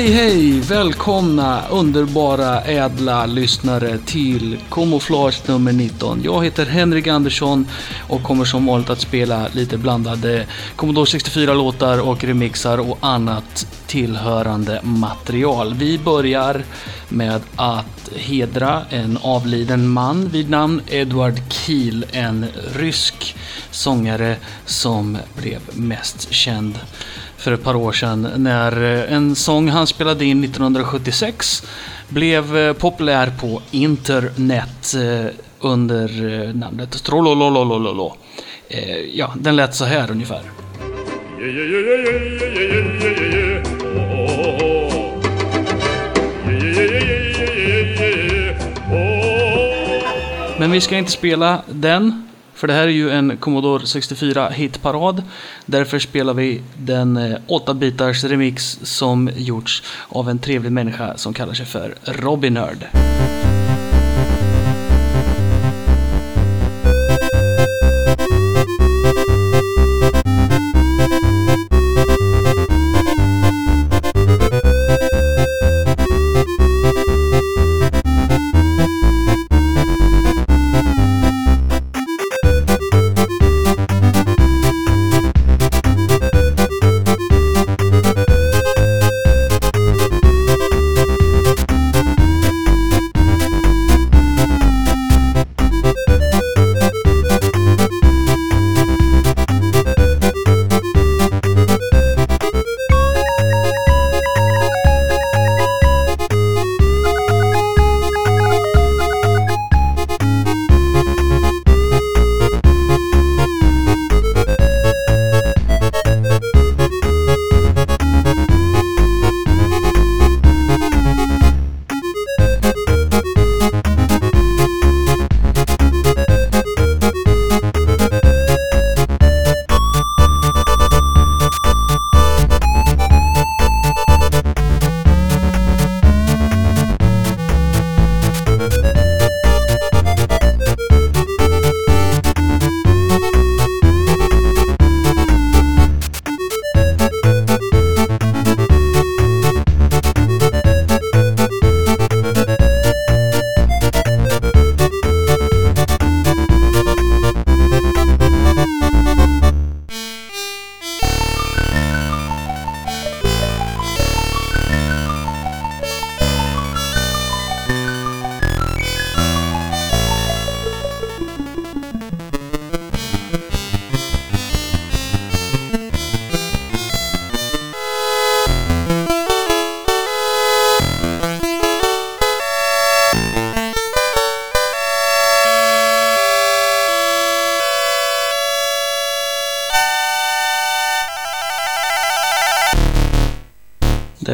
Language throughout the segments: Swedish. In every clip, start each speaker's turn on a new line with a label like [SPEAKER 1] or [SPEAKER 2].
[SPEAKER 1] Hej hej! Välkomna underbara ädla lyssnare till Camouflage nummer 19. Jag heter Henrik Andersson och kommer som vanligt att spela lite blandade Commodore 64-låtar och remixar och annat tillhörande material. Vi börjar med att hedra en avliden man vid namn Edward Kiel, en rysk sångare som blev mest känd för ett par år sedan när eh, en sång han spelade in 1976 blev eh, populär på internet eh, under namnet Trollolololololo. Ja, den lät så här ungefär. Men vi ska inte spela den för det här är ju en Commodore 64 hitparad. Därför spelar vi den eh, 8-bitars remix som gjorts av en trevlig människa som kallar sig för Robin Nerd.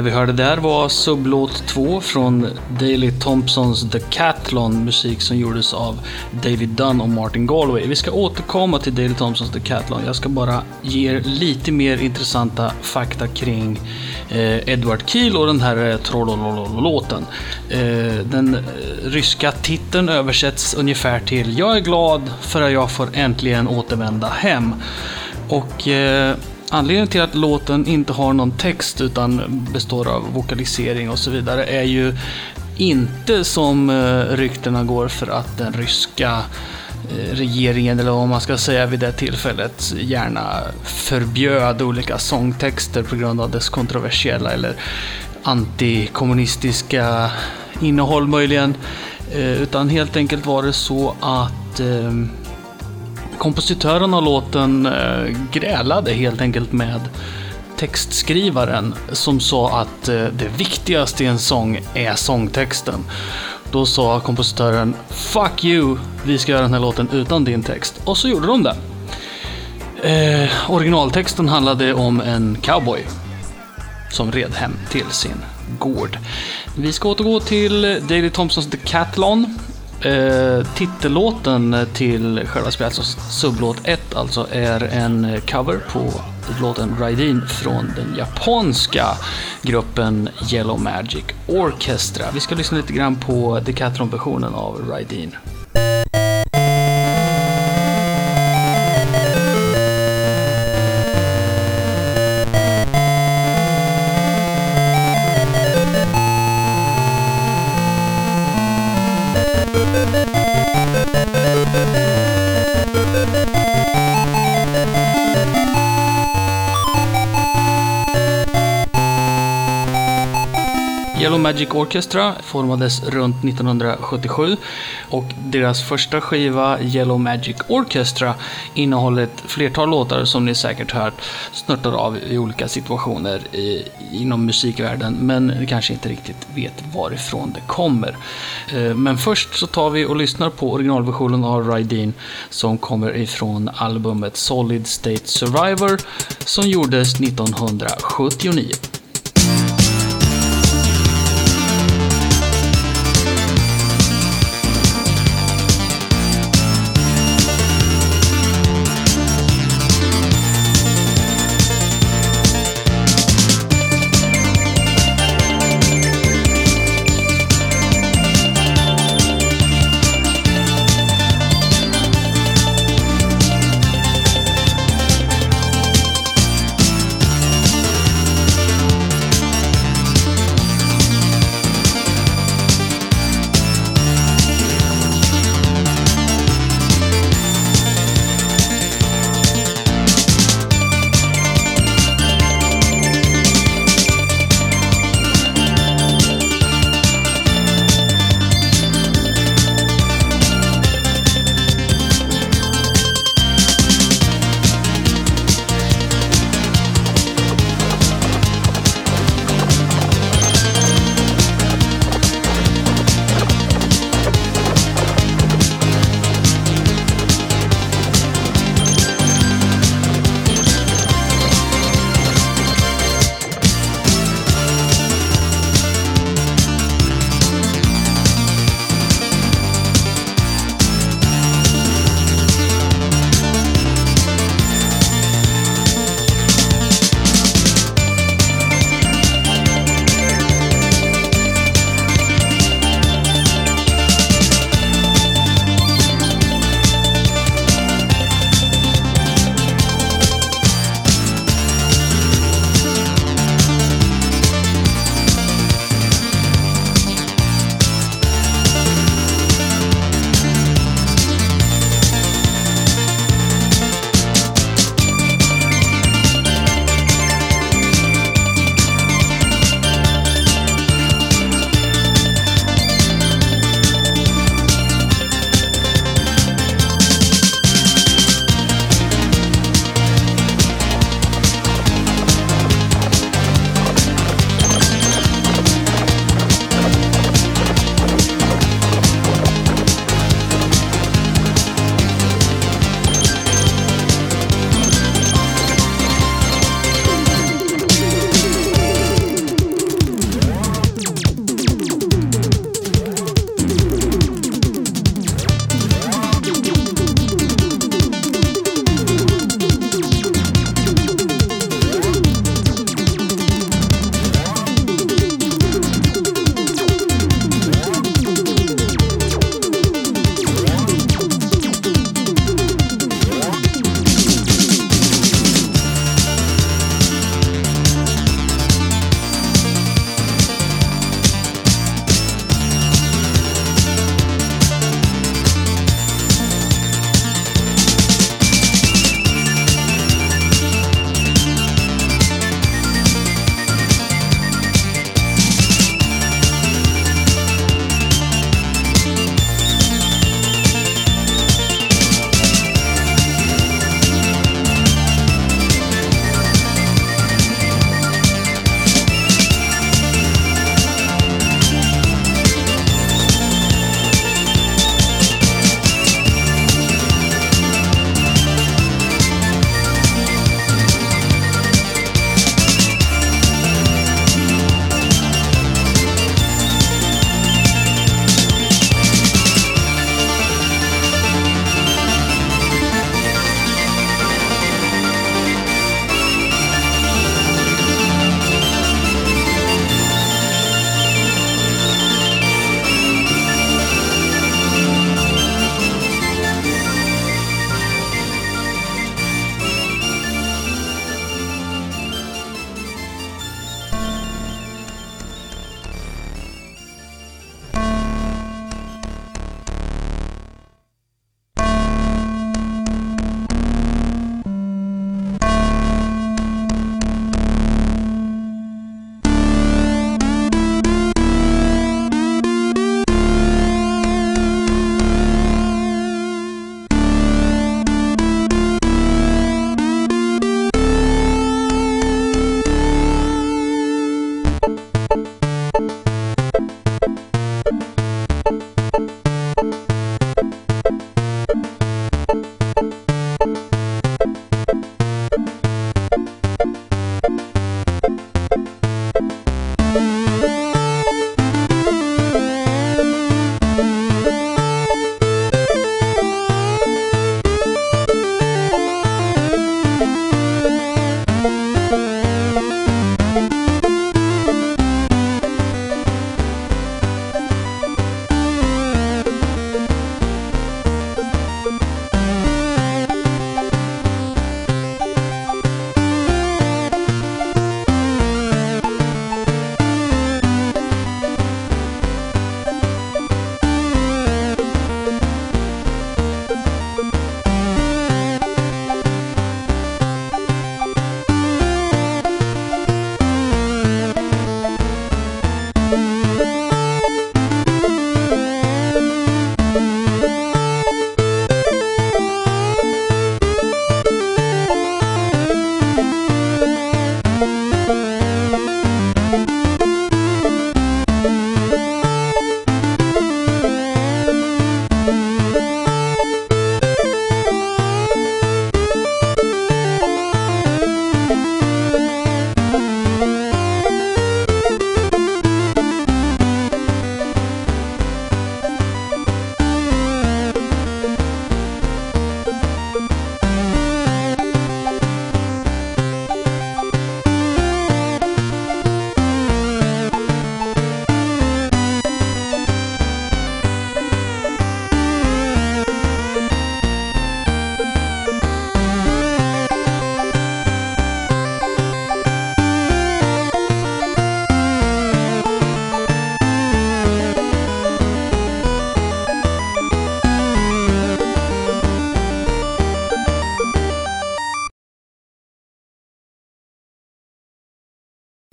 [SPEAKER 1] Vi hörde där var sublåt 2 från Daley Thompsons The Catlon, musik som gjordes av David Dunn och Martin Galway. Vi ska återkomma till Daley Thompsons The Catlon. Jag ska bara ge er lite mer intressanta fakta kring eh, Edward Keel och den här eh, Trollolololåten. Eh, den eh, ryska titeln översätts ungefär till Jag är glad för att jag får äntligen återvända hem. Och eh, Anledningen till att låten inte har någon text utan består av vokalisering och så vidare är ju inte som eh, ryktena går för att den ryska eh, regeringen, eller vad man ska säga vid det tillfället, gärna förbjöd olika sångtexter på grund av dess kontroversiella eller antikommunistiska innehåll möjligen. Eh, utan helt enkelt var det så att ehm, kompositören av låten eh, grälade helt enkelt med textskrivaren som sa att eh, det viktigaste i en sång är sångtexten. Då sa kompositören “Fuck you, vi ska göra den här låten utan din text” och så gjorde de det. Eh, originaltexten handlade om en cowboy som red hem till sin gård. Vi ska återgå till Daily Thompsons The Catlon Eh, titellåten till själva spelet, alltså sublåt 1 alltså, är en cover på låten Raidin från den japanska gruppen Yellow Magic Orchestra. Vi ska lyssna lite grann på Decathlon-versionen av Raidin. Müzik Yellow Magic Orchestra formades runt 1977 och deras första skiva Yellow Magic Orchestra innehåller ett flertal låtar som ni säkert hört snurtar av i olika situationer i, inom musikvärlden men ni kanske inte riktigt vet varifrån det kommer. Eh, men först så tar vi och lyssnar på originalversionen av Rydeen som kommer ifrån albumet Solid State Survivor som gjordes 1979.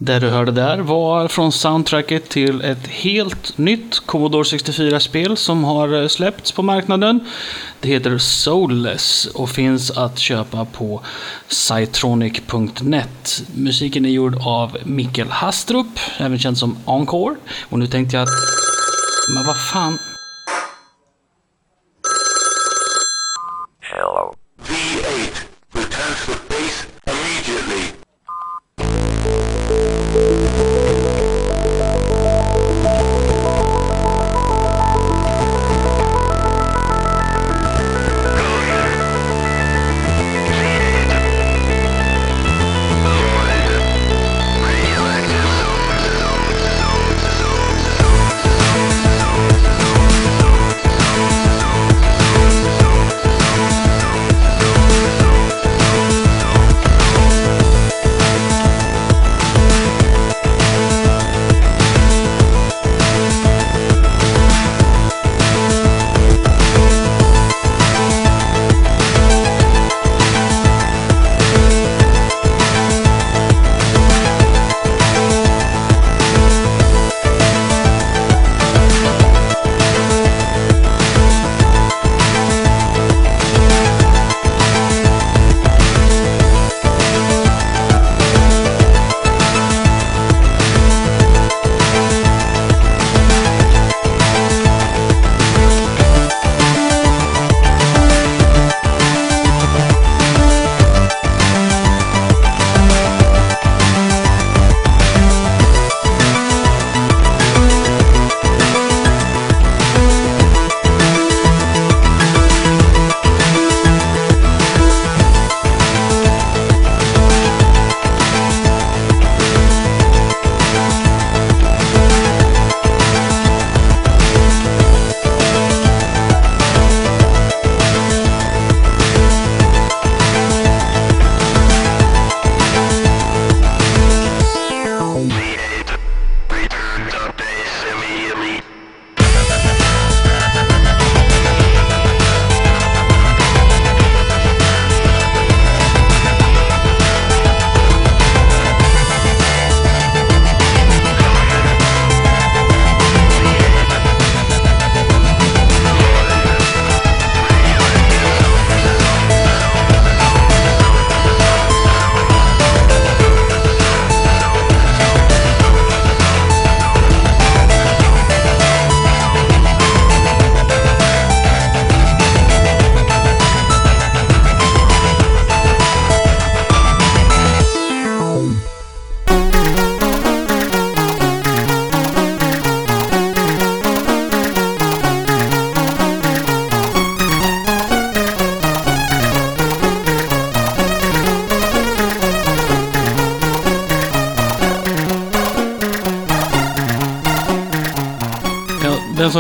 [SPEAKER 1] Det du hörde där var från soundtracket till ett helt nytt Commodore 64-spel som har eh, släppts på marknaden. Det heter Soulless och finns att köpa på Cytronic.net. Musiken är gjord av Mikkel Hastrup, även känd som Encore. Och nu tänkte jag att... Men vad fan...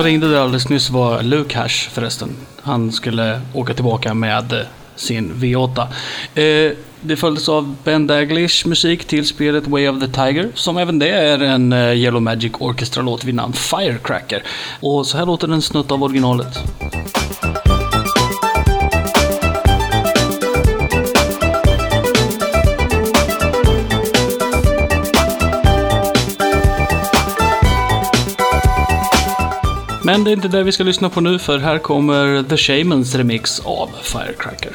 [SPEAKER 1] som ringde där alldeles nyss var Lukash förresten. Han skulle åka tillbaka med eh, sin V8. Eh, det följdes av Ben Daglish musik till spelet Way of the Tiger, som även det är en eh, Yellow Magic Orchestra-låt vid namn Firecracker. Och så här låter en snutt av originalet. Men det är inte det vi ska lyssna på nu, för här kommer The Shamans remix av Firecracker.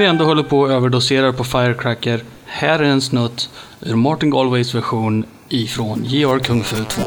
[SPEAKER 1] Vi ändå håller på och överdoserar på Firecracker, här är en snutt ur Martin Galways version ifrån JR Kung Fu 2.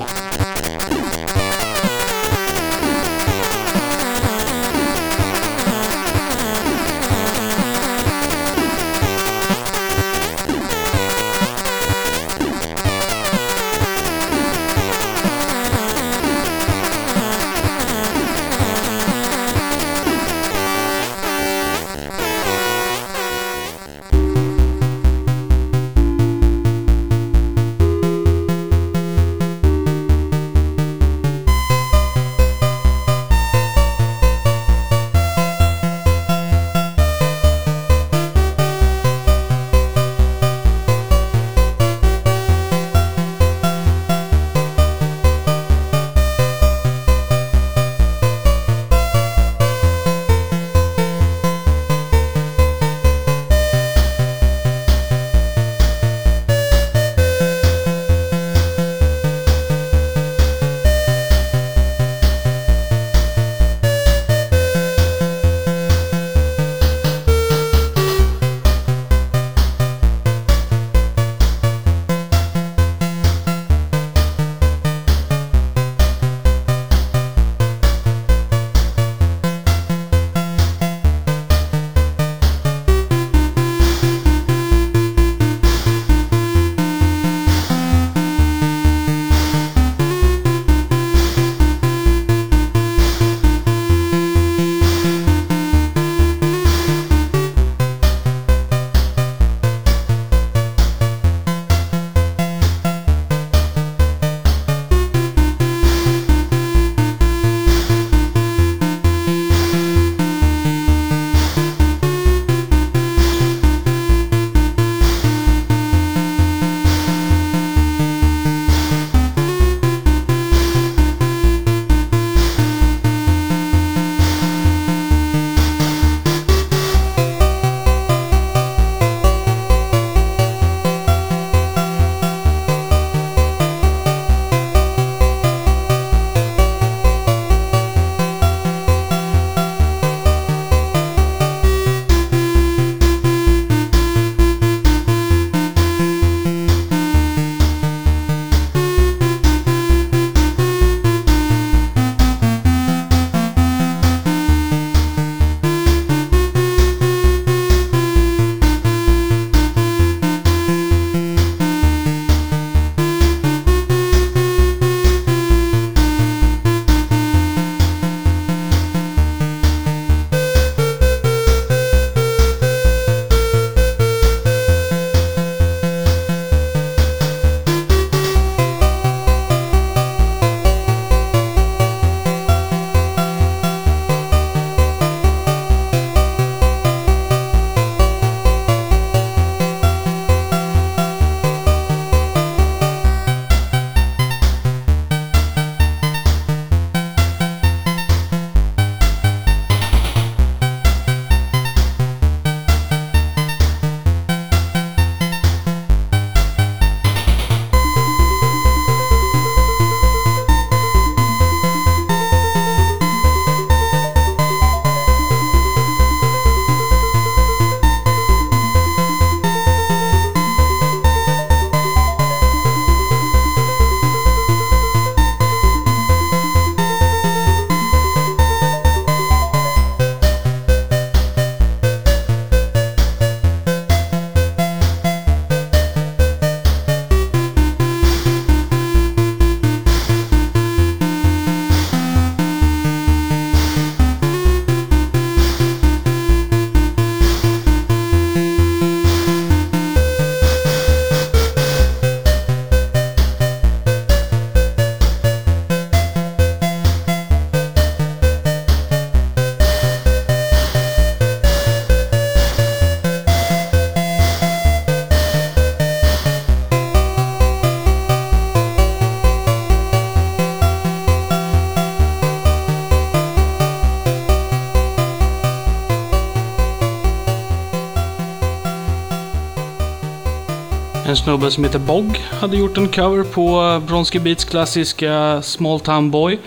[SPEAKER 1] Snubbe som heter Bog hade gjort en cover på Bronski Beats klassiska Small Town Boy.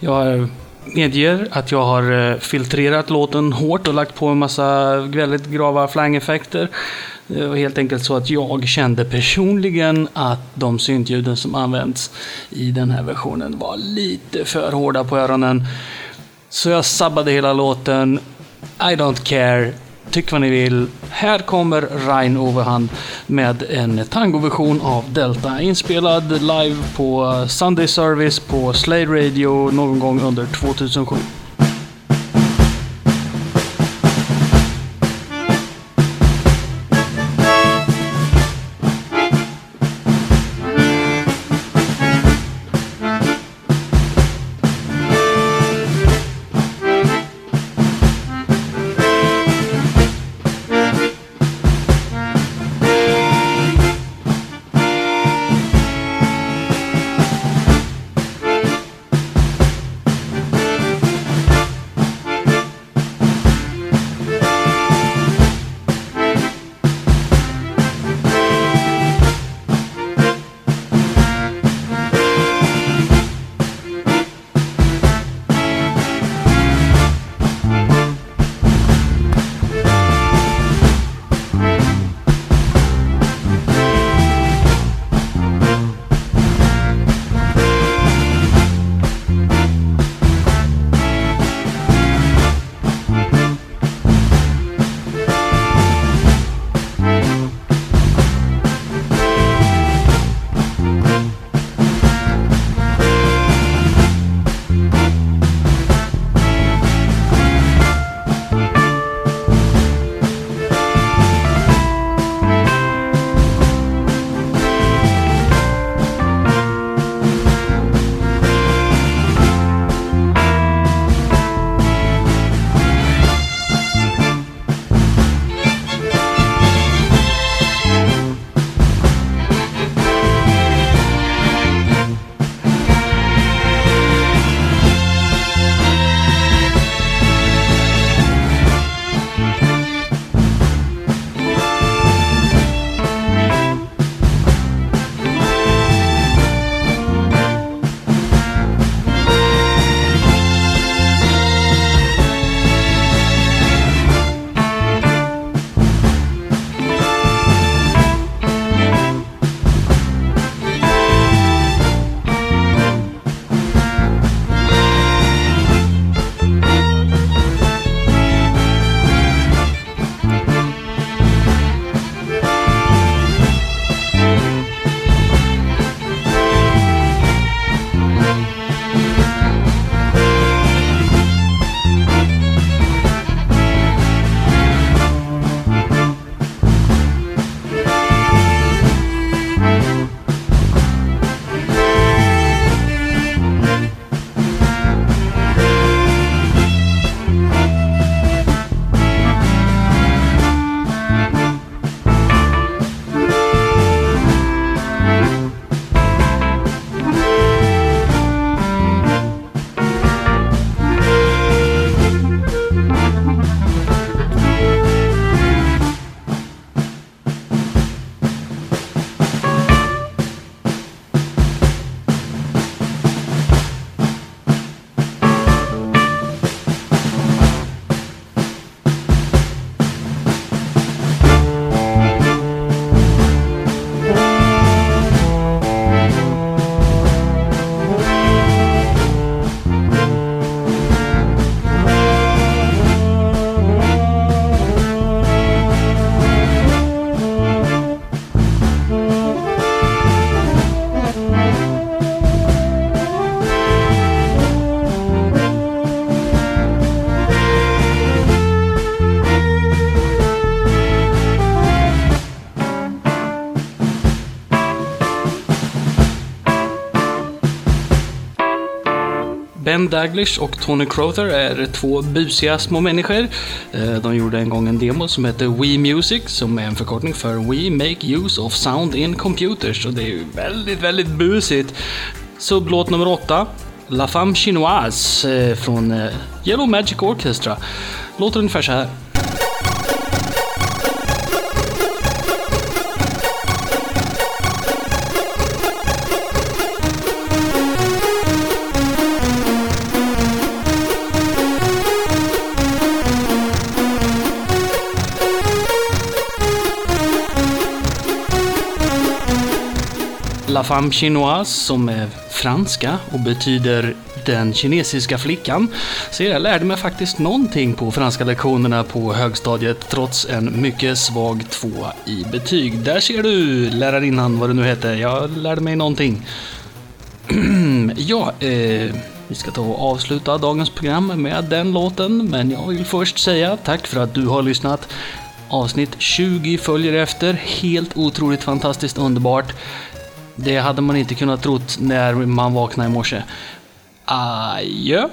[SPEAKER 1] Jag medger att jag har eh, filtrerat låten hårt och lagt på en massa väldigt grava flangeffekter. Det var helt enkelt så att jag kände personligen att de syntljuden som används i den här versionen var lite för hårda på öronen. Så jag sabbade hela låten. I don't care. Tyck vad ni vill. Här kommer Rein Overhand med en tangoversion av Delta inspelad live på Sunday Service på Slade Radio någon gång under 2007. Daglish och Tony Crother är två busiga små människor. Eh, de gjorde en gång en demo som heter We Music, som är en förkortning för We Make Use of Sound in Computers. Och det är ju väldigt, väldigt busigt. Sublåt nummer åtta, La Femme Chinoise eh, från eh, Yellow Magic Orchestra. Låter ungefär så här.
[SPEAKER 2] La Femme Chinoise som är franska och betyder den kinesiska flickan. Så jag lärde mig faktiskt någonting på franska lektionerna på högstadiet trots en mycket svag tvåa i betyg. Där ser du lärarinnan, vad det nu heter. Jag lärde mig någonting. ja, eh, vi ska ta och avsluta dagens program med den låten, men jag vill först säga tack för att du har lyssnat. Avsnitt 20 följer efter. Helt otroligt fantastiskt underbart. Det hade man inte kunnat trott när man vaknade i morse. Adjö!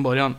[SPEAKER 1] Från början.